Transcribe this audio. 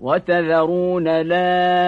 وتذرون الآخرة.